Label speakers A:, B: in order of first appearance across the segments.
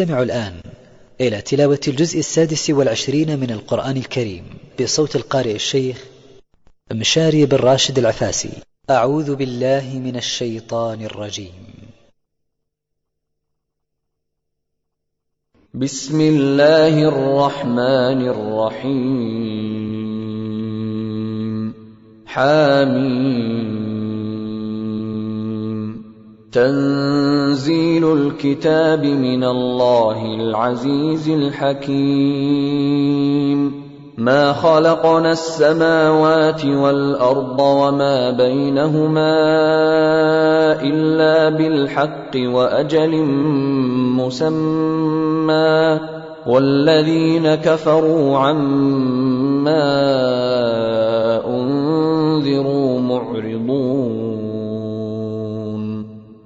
A: استمعوا الآن إلى تلاوة الجزء السادس والعشرين من القرآن الكريم بصوت القارئ الشيخ مشاري بن راشد العفاسي أعوذ بالله من الشيطان الرجيم بسم الله الرحمن الرحيم حميم تنزيل الكتاب من الله العزيز الحكيم ما خلقنا السماوات والارض وما بينهما الا بالحق واجل مسمى والذين كفروا عما انذروا معرضون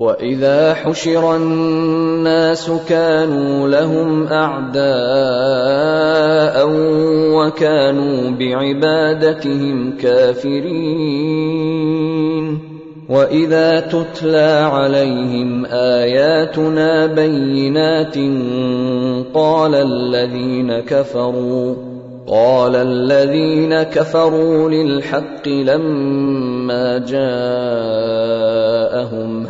A: واذا حشر الناس كانوا لهم اعداء وكانوا بعبادتهم كافرين واذا تتلى عليهم اياتنا بينات قال الذين كفروا قال الذين كفروا للحق لما جاءهم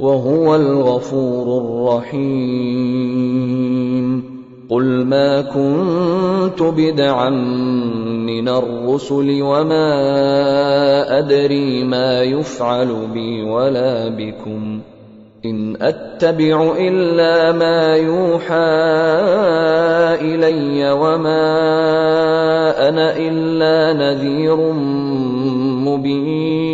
A: وهو الغفور الرحيم قل ما كنت بدعا من الرسل وما ادري ما يفعل بي ولا بكم ان اتبع الا ما يوحى الي وما انا الا نذير مبين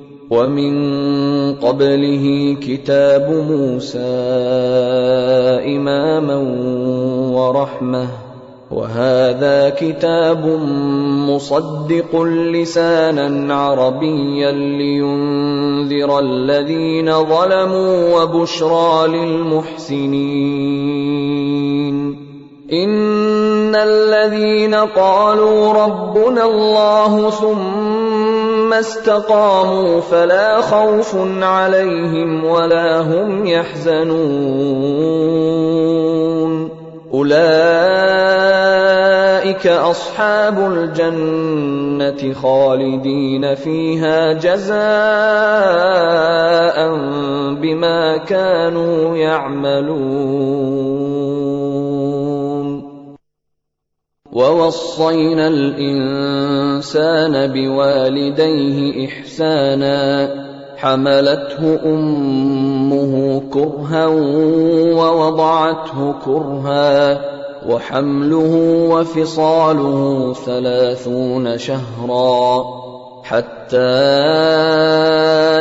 A: ومن قبله كتاب موسى اماما ورحمه وهذا كتاب مصدق لسانا عربيا لينذر الذين ظلموا وبشرى للمحسنين ان الذين قالوا ربنا الله ثم ثم استقاموا فلا خوف عليهم ولا هم يحزنون اولئك اصحاب الجنه خالدين فيها جزاء بما كانوا يعملون ووصينا الانسان بوالديه احسانا حملته امه كرها ووضعته كرها وحمله وفصاله ثلاثون شهرا حتى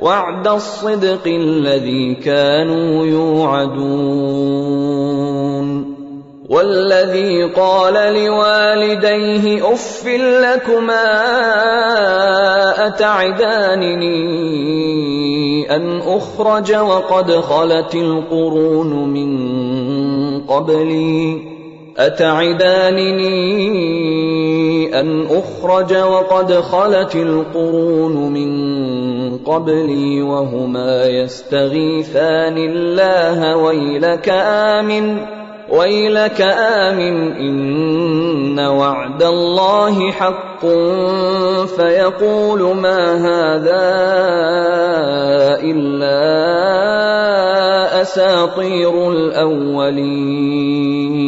A: وعد الصدق الذي كانوا يوعدون والذي قال لوالديه اف لكما اتعدانني ان اخرج وقد خلت القرون من قبلي أتعدانني أن أخرج وقد خلت القرون من قبلي وهما يستغيثان الله ويلك آمن ويلك آمن إن وعد الله حق فيقول ما هذا إلا أساطير الأولين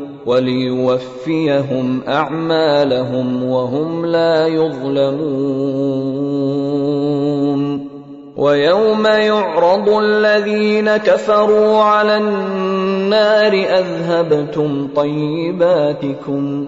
A: وليوفيهم اعمالهم وهم لا يظلمون ويوم يعرض الذين كفروا على النار اذهبتم طيباتكم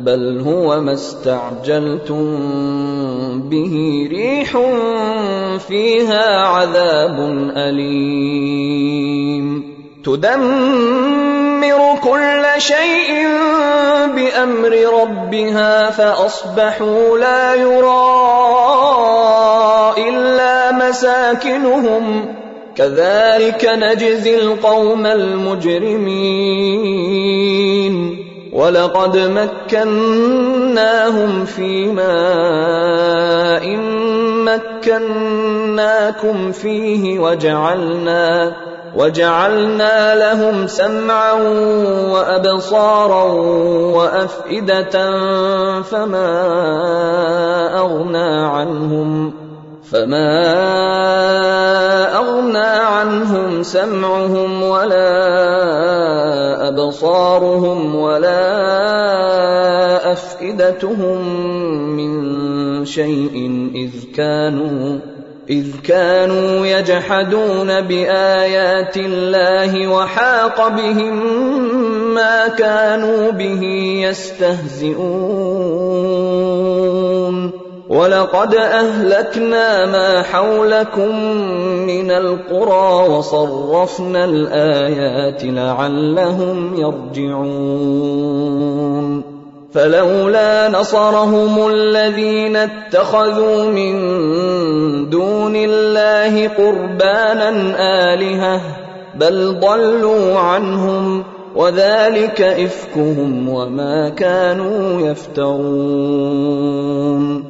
A: بل هو ما استعجلتم به ريح فيها عذاب اليم تدمر كل شيء بامر ربها فاصبحوا لا يرى الا مساكنهم كذلك نجزي القوم المجرمين ولقد مكناهم في ماء مكناكم فيه وجعلنا وجعلنا لهم سمعا وابصارا وافئده فما اغنى عنهم فما اغنى عنهم سمعهم ولا ابصارهم ولا افئدتهم من شيء اذ كانوا إذ كانوا يجحدون بآيات الله وحاق بهم ما كانوا به يستهزئون ولقد اهلكنا ما حولكم من القرى وصرفنا الايات لعلهم يرجعون فلولا نصرهم الذين اتخذوا من دون الله قربانا الهه بل ضلوا عنهم وذلك افكهم وما كانوا يفترون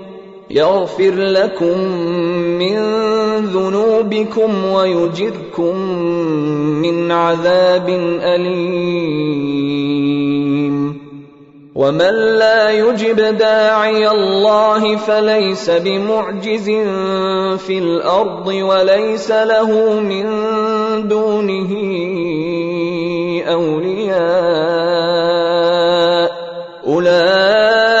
A: يغفر لكم من ذنوبكم ويجركم من عذاب اليم ومن لا يجب داعي الله فليس بمعجز في الارض وليس له من دونه اولياء اولئك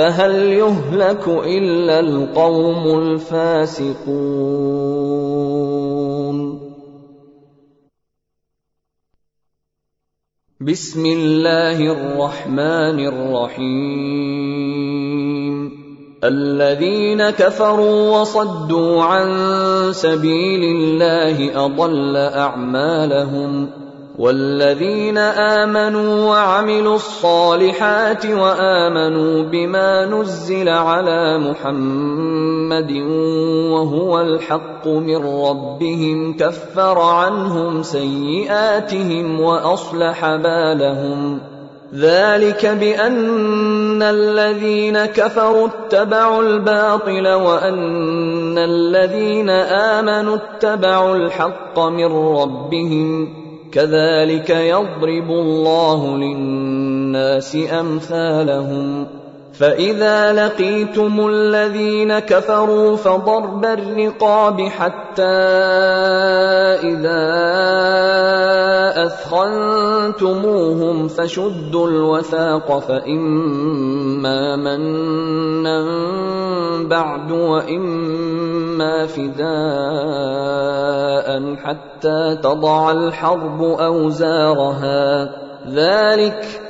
A: فهل يهلك الا القوم الفاسقون بسم الله الرحمن الرحيم الذين كفروا وصدوا عن سبيل الله اضل اعمالهم والذين امنوا وعملوا الصالحات وامنوا بما نزل على محمد وهو الحق من ربهم كفر عنهم سيئاتهم واصلح بالهم ذلك بان الذين كفروا اتبعوا الباطل وان الذين امنوا اتبعوا الحق من ربهم كذلك يضرب الله للناس امثالهم فاذا لقيتم الذين كفروا فضرب الرقاب حتى اذا اثخنتموهم فشدوا الوثاق فاما منا بعد واما فداء حتى تضع الحرب اوزارها ذلك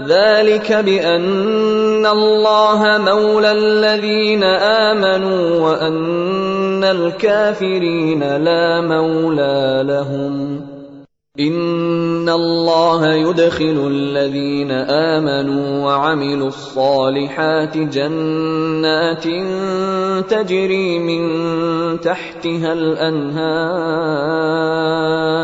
A: ذلك بان الله مولى الذين امنوا وان الكافرين لا مولى لهم ان الله يدخل الذين امنوا وعملوا الصالحات جنات تجري من تحتها الانهار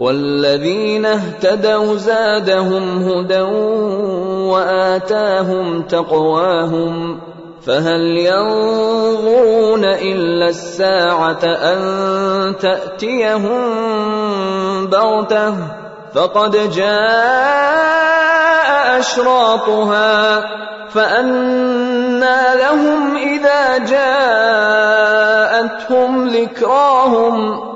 A: والذين اهتدوا زادهم هدى واتاهم تقواهم فهل ينظرون الا الساعه ان تاتيهم بغته فقد جاء اشراطها فانى لهم اذا جاءتهم ذكراهم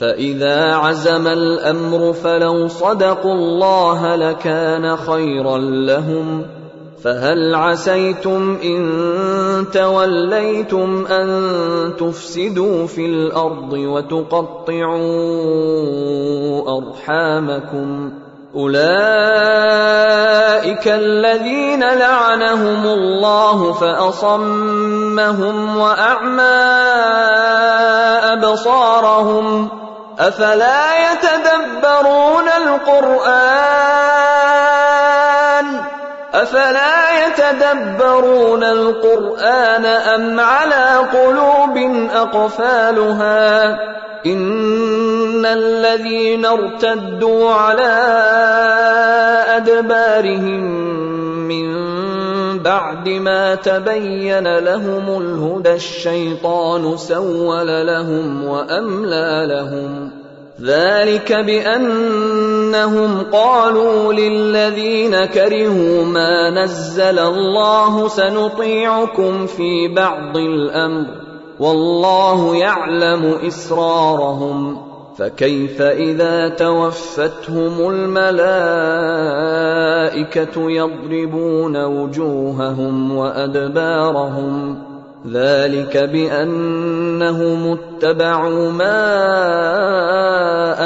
A: فاذا عزم الامر فلو صدقوا الله لكان خيرا لهم فهل عسيتم ان توليتم ان تفسدوا في الارض وتقطعوا ارحامكم اولئك الذين لعنهم الله فاصمهم واعمى ابصارهم أفلا يتدبرون القرآن أفلا يتدبرون القرآن أم على قلوب أقفالها إن الذين ارتدوا على أدبارهم من بعد ما تبين لهم الهدى الشيطان سول لهم واملى لهم ذلك بانهم قالوا للذين كرهوا ما نزل الله سنطيعكم في بعض الامر والله يعلم اسرارهم فكيف اذا توفتهم الملائكه يضربون وجوههم وادبارهم ذلك بانهم اتبعوا ما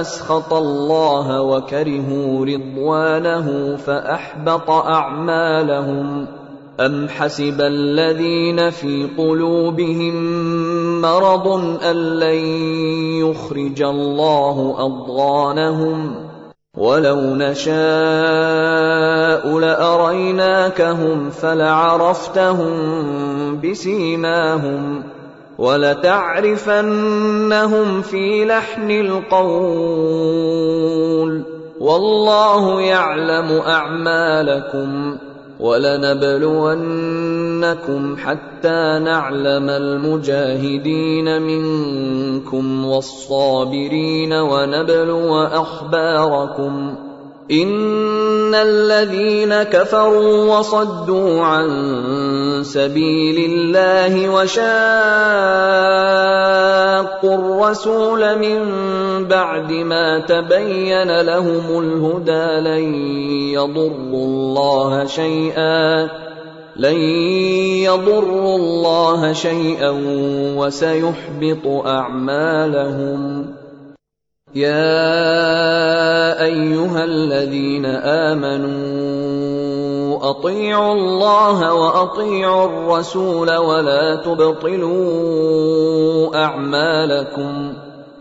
A: اسخط الله وكرهوا رضوانه فاحبط اعمالهم ام حسب الذين في قلوبهم مرض أن لن يخرج الله أضغانهم ولو نشاء لأريناكهم فلعرفتهم بسيماهم ولتعرفنهم في لحن القول والله يعلم أعمالكم ولنبلون نُمَتِّعَنَّكُمْ حَتَّى نَعْلَمَ الْمُجَاهِدِينَ مِنكُمْ وَالصَّابِرِينَ وَنَبْلُوَ أَخْبَارَكُمْ ۖ ان الذين كفروا وصدوا عن سبيل الله وشاقوا الرسول من بعد ما تبين لهم الهدى لن يضروا الله شيئا لن يضروا الله شيئا وسيحبط اعمالهم يا ايها الذين امنوا اطيعوا الله واطيعوا الرسول ولا تبطلوا اعمالكم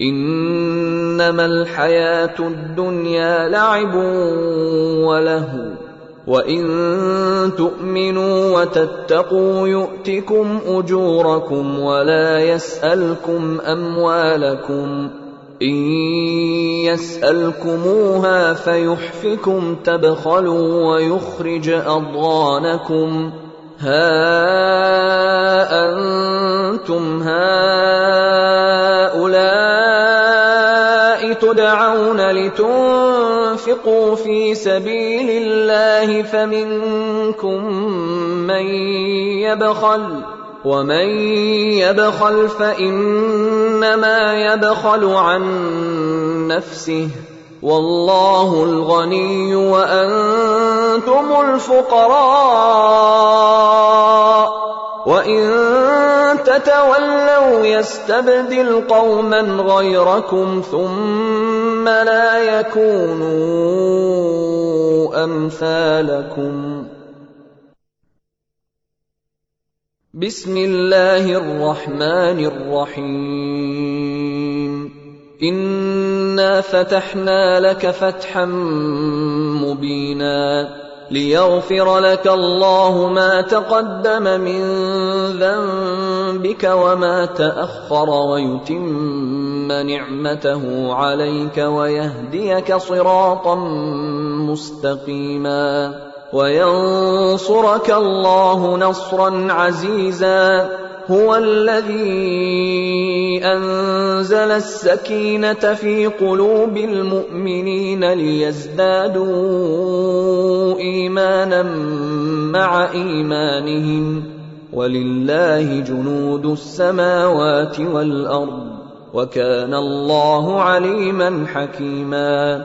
A: انما الحياه الدنيا لعب وله وان تؤمنوا وتتقوا يؤتكم اجوركم ولا يسالكم اموالكم ان يسالكموها فيحفكم تبخلوا ويخرج اضغانكم هَا أَنتُمْ هَٰؤُلَاءِ تُدْعَوْنَ لِتُنفِقُوا فِي سَبِيلِ اللَّهِ فَمِنكُم مَّن يَبْخَلُ ۖ وَمَن يَبْخَلْ فَإِنَّمَا يَبْخَلُ عَن نَّفْسِهِ والله الغني وانتم الفقراء وان تتولوا يستبدل قوما غيركم ثم لا يكونوا امثالكم بسم الله الرحمن الرحيم انا فتحنا لك فتحا مبينا ليغفر لك الله ما تقدم من ذنبك وما تاخر ويتم نعمته عليك ويهديك صراطا مستقيما وينصرك الله نصرا عزيزا هو الذي انزل السكينه في قلوب المؤمنين ليزدادوا ايمانا مع ايمانهم ولله جنود السماوات والارض وكان الله عليما حكيما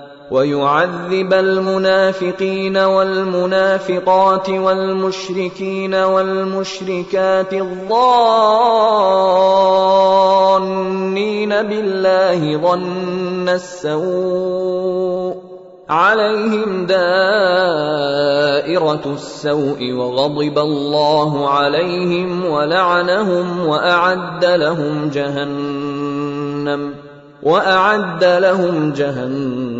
A: ويعذب المنافقين والمنافقات والمشركين والمشركات الظانين بالله ظن السوء عليهم دائره السوء وغضب الله عليهم ولعنهم واعد لهم جهنم واعد لهم جهنم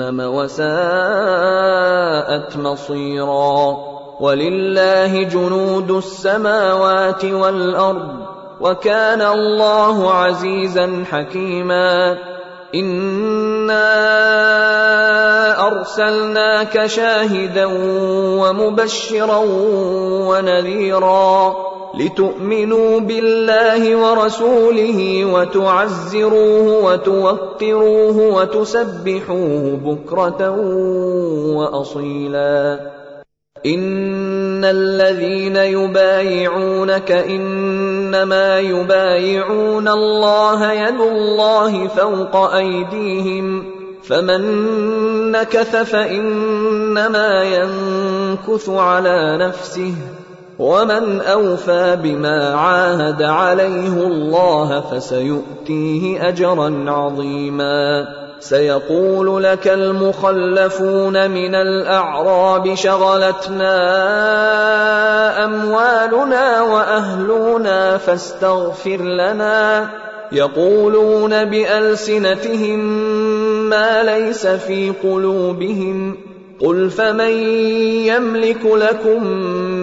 A: جهنم وساءت مصيرا ولله جنود السماوات والارض وكان الله عزيزا حكيما انا ارسلناك شاهدا ومبشرا ونذيرا لتؤمنوا بالله ورسوله وتعزروه وتوقروه وتسبحوه بكره واصيلا ان الذين يبايعونك انما يبايعون الله يد الله فوق ايديهم فمن نكث فانما ينكث على نفسه ومن اوفى بما عاهد عليه الله فسيؤتيه اجرا عظيما سيقول لك المخلفون من الاعراب شغلتنا اموالنا واهلنا فاستغفر لنا يقولون بالسنتهم ما ليس في قلوبهم قل فمن يملك لكم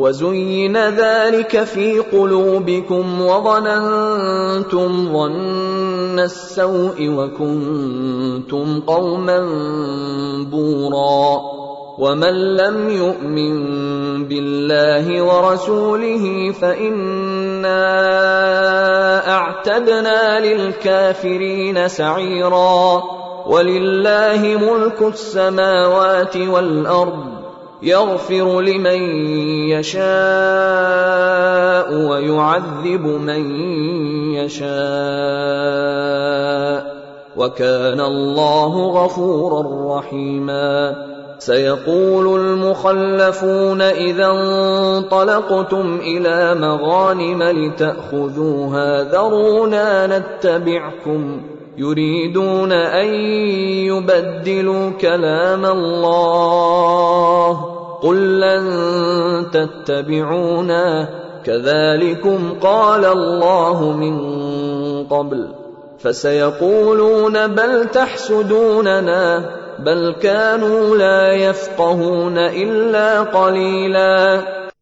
A: وزين ذلك في قلوبكم وظننتم ظن السوء وكنتم قوما بورا ومن لم يؤمن بالله ورسوله فانا اعتدنا للكافرين سعيرا ولله ملك السماوات والارض يغفر لمن يشاء ويعذب من يشاء وكان الله غفورا رحيما سيقول المخلفون اذا انطلقتم الى مغانم لتاخذوها ذرونا نتبعكم يريدون ان يبدلوا كلام الله قل لن تتبعونا كذلكم قال الله من قبل فسيقولون بل تحسدوننا بل كانوا لا يفقهون الا قليلا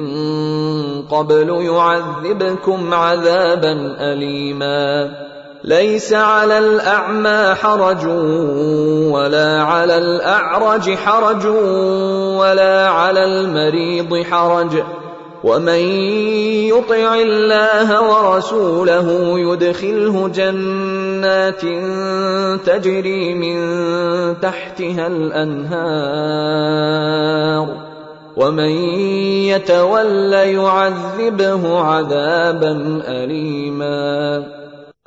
A: مِن قَبْلُ يُعَذِّبْكُمْ عَذَابًا أَلِيمًا لَيْسَ عَلَى الْأَعْمَى حَرَجٌ وَلَا عَلَى الْأَعْرَجِ حَرَجٌ وَلَا عَلَى الْمَرِيضِ حَرَجٌ ومن يطع الله ورسوله يدخله جنات تجري من تحتها الانهار ومن يتول يعذبه عذابا اليما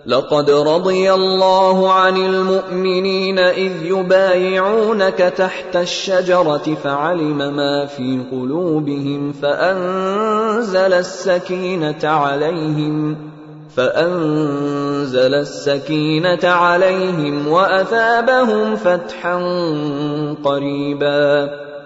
A: لقد رضي الله عن المؤمنين اذ يبايعونك تحت الشجره فعلم ما في قلوبهم فانزل السكينه عليهم فانزل السكينه عليهم واثابهم فتحا قريبا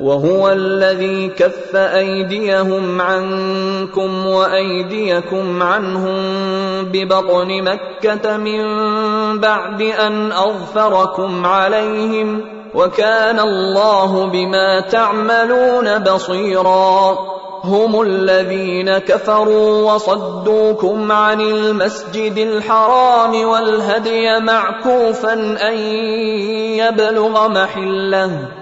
A: وهو الذي كف ايديهم عنكم وايديكم عنهم ببطن مكه من بعد ان اظفركم عليهم وكان الله بما تعملون بصيرا هم الذين كفروا وصدوكم عن المسجد الحرام والهدي معكوفا ان يبلغ محله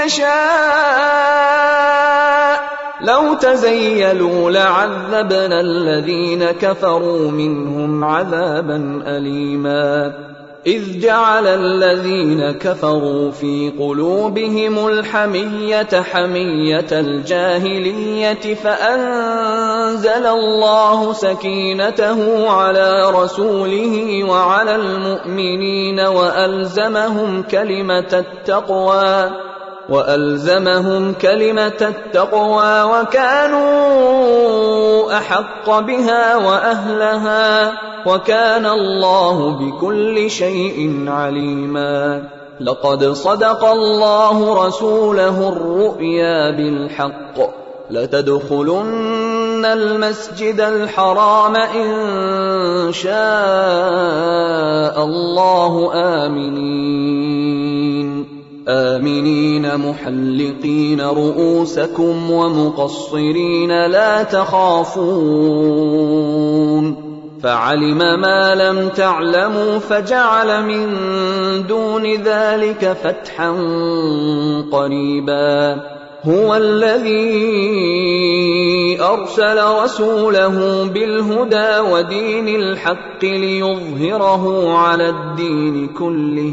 A: يشاء لو تزيلوا لعذبنا الذين كفروا منهم عذابا اليما اذ جعل الذين كفروا في قلوبهم الحميه حميه الجاهليه فانزل الله سكينته على رسوله وعلى المؤمنين والزمهم كلمه التقوى والزمهم كلمه التقوى وكانوا احق بها واهلها وكان الله بكل شيء عليما لقد صدق الله رسوله الرؤيا بالحق لتدخلن المسجد الحرام ان شاء الله امنين آمنين محلقين رؤوسكم ومقصرين لا تخافون فعلم ما لم تعلموا فجعل من دون ذلك فتحا قريبا هو الذي ارسل رسوله بالهدى ودين الحق ليظهره على الدين كله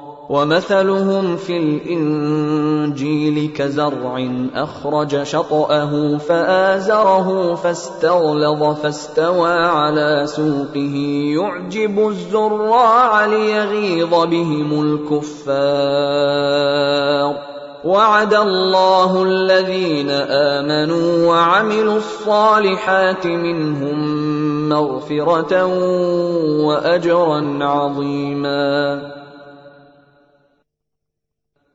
A: ومثلهم في الانجيل كزرع اخرج شطاه فازره فاستغلظ فاستوى على سوقه يعجب الزراع ليغيظ بهم الكفار وعد الله الذين امنوا وعملوا الصالحات منهم مغفره واجرا عظيما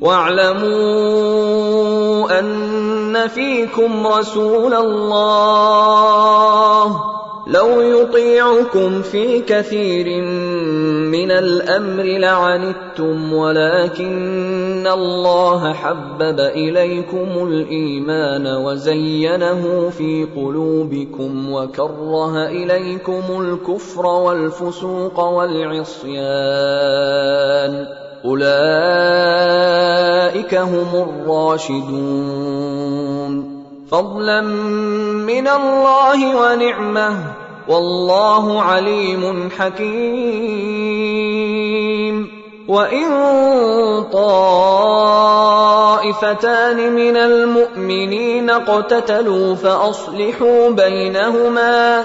A: واعلموا ان فيكم رسول الله لو يطيعكم في كثير من الامر لعنتم ولكن الله حبب اليكم الايمان وزينه في قلوبكم وكره اليكم الكفر والفسوق والعصيان اولئك هم الراشدون فضلا من الله ونعمه والله عليم حكيم وان طائفتان من المؤمنين اقتتلوا فاصلحوا بينهما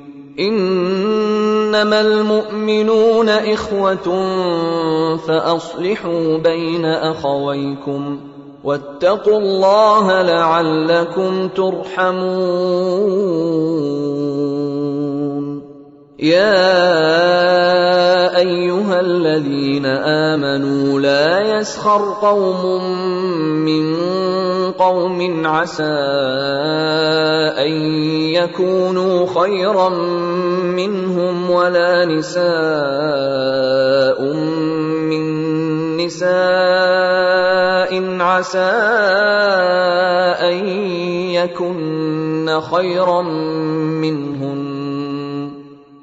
A: انما المؤمنون اخوه فاصلحوا بين اخويكم واتقوا الله لعلكم ترحمون يا ايها الذين امنوا لا يسخر قوم من قوم عسى أن يكونوا خيرا منهم ولا نساء من نساء عسى أن يكن خيرا منهم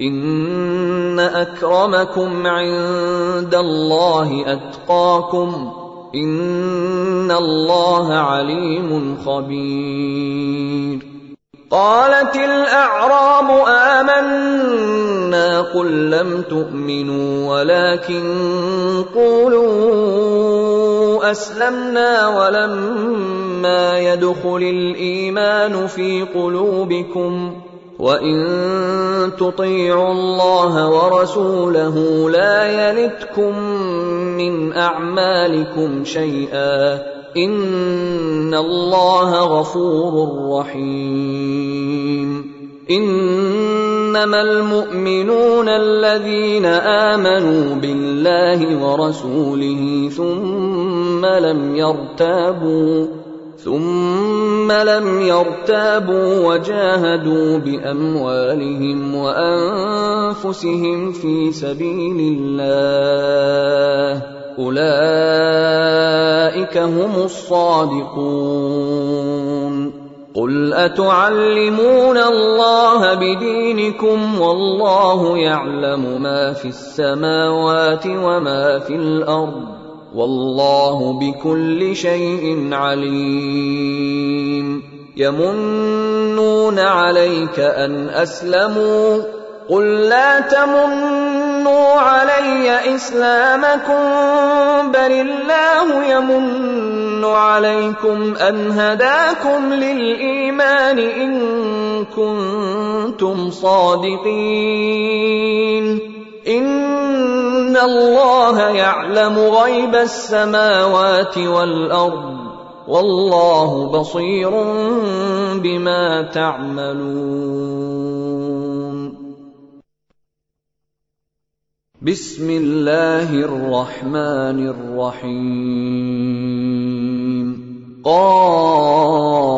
A: ان اكرمكم عند الله اتقاكم ان الله عليم خبير قالت الاعراب امنا قل لم تؤمنوا ولكن قولوا اسلمنا ولما يدخل الايمان في قلوبكم وان تطيعوا الله ورسوله لا يلتكم من اعمالكم شيئا ان الله غفور رحيم انما المؤمنون الذين امنوا بالله ورسوله ثم لم يرتابوا ثم لم يرتابوا وجاهدوا باموالهم وانفسهم في سبيل الله اولئك هم الصادقون قل اتعلمون الله بدينكم والله يعلم ما في السماوات وما في الارض والله بكل شيء عليم يمنون عليك ان اسلموا قل لا تمنوا علي اسلامكم بل الله يمن عليكم ان هداكم للايمان ان كنتم صادقين ان الله يعلم غيب السماوات والارض والله بصير بما تعملون بسم الله الرحمن الرحيم قال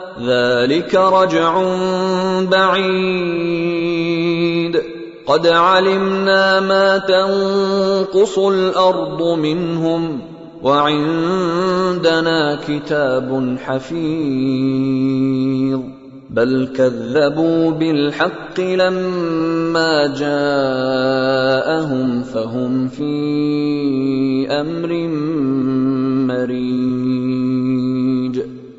A: ذلك رجع بعيد قد علمنا ما تنقص الارض منهم وعندنا كتاب حفيظ بل كذبوا بالحق لما جاءهم فهم في امر مريض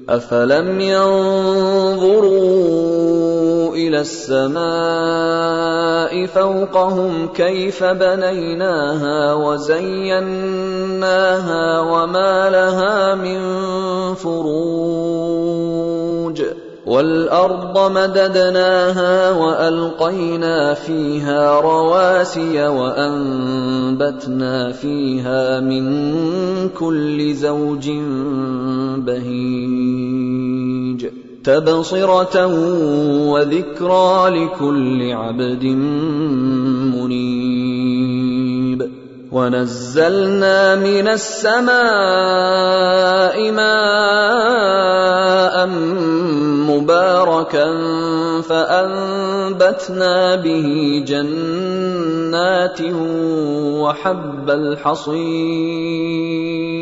A: أفلم ينظروا إلى السماء فوقهم كيف بنيناها وزيناها وما لها من فروج والأرض مددناها وألقينا فيها رواسي وأنبتنا فيها من كل زوج بهيج تبصره وذكرى لكل عبد منيب ونزلنا من السماء ماء مباركا فانبتنا به جنات وحب الحصيد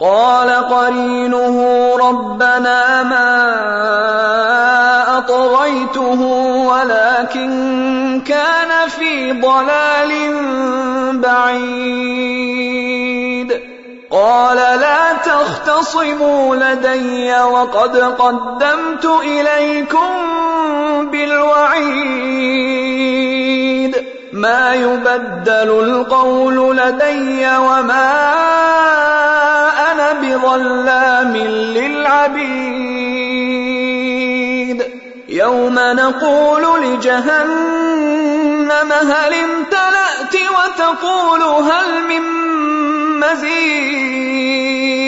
A: قال قرينه ربنا ما اطغيته ولكن كان في ضلال بعيد قال لا تختصموا لدي وقد قدمت اليكم بالوعيد ما يبدل القول لدي وما انا بظلام للعبيد يوم نقول لجهنم هل امتلأت وتقول هل من مزيد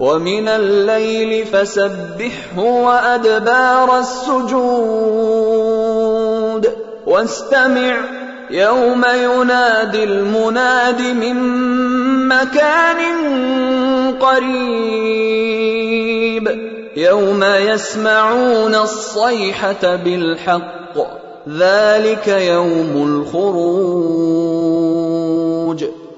A: ومن الليل فسبحه وادبار السجود واستمع يوم ينادي المناد من مكان قريب يوم يسمعون الصيحه بالحق ذلك يوم الخروج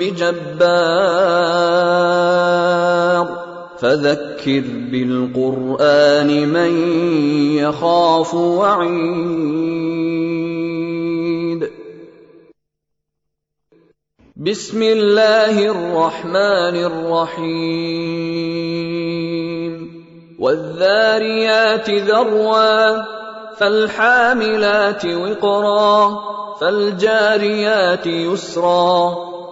A: بجبار فذكر بالقران من يخاف وعيد بسم الله الرحمن الرحيم والذاريات ذروا فالحاملات وقرا فالجاريات يسرا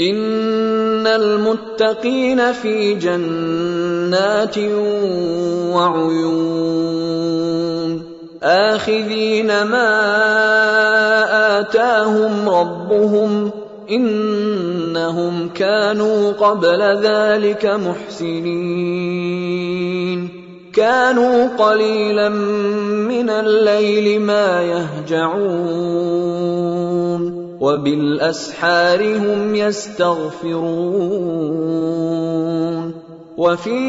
A: ان المتقين في جنات وعيون اخذين ما اتاهم ربهم انهم كانوا قبل ذلك محسنين كانوا قليلا من الليل ما يهجعون وبالاسحار هم يستغفرون وفي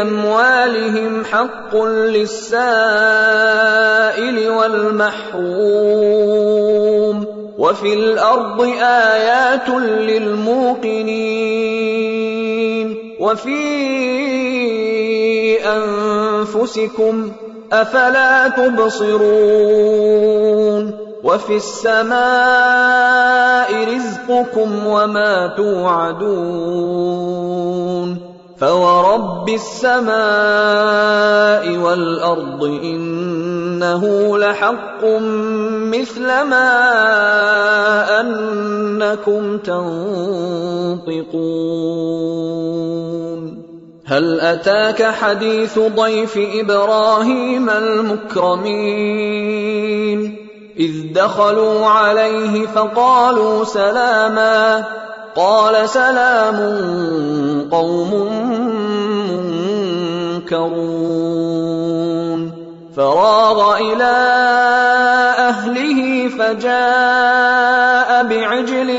A: اموالهم حق للسائل والمحروم وفي الارض ايات للموقنين وفي انفسكم افلا تبصرون وفي السماء رزقكم وما توعدون فورب السماء والارض انه لحق مثل ما انكم تنطقون هل اتاك حديث ضيف ابراهيم المكرمين اذ دخلوا عليه فقالوا سلاما قال سلام قوم منكرون فراغ الى اهله فجاء بعجل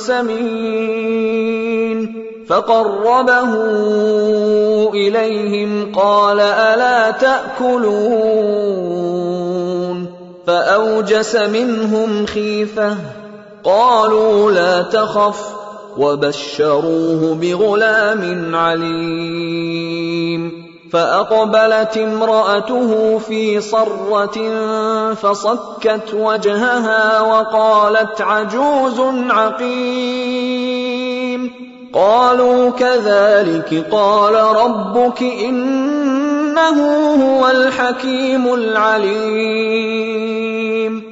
A: سمين فقربه اليهم قال الا تاكلون فاوجس منهم خيفه قالوا لا تخف وبشروه بغلام عليم فاقبلت امراته في صره فصكت وجهها وقالت عجوز عقيم قالوا كذلك قال ربك ان إِنَّهُ هُوَ الْحَكِيمُ الْعَلِيمُ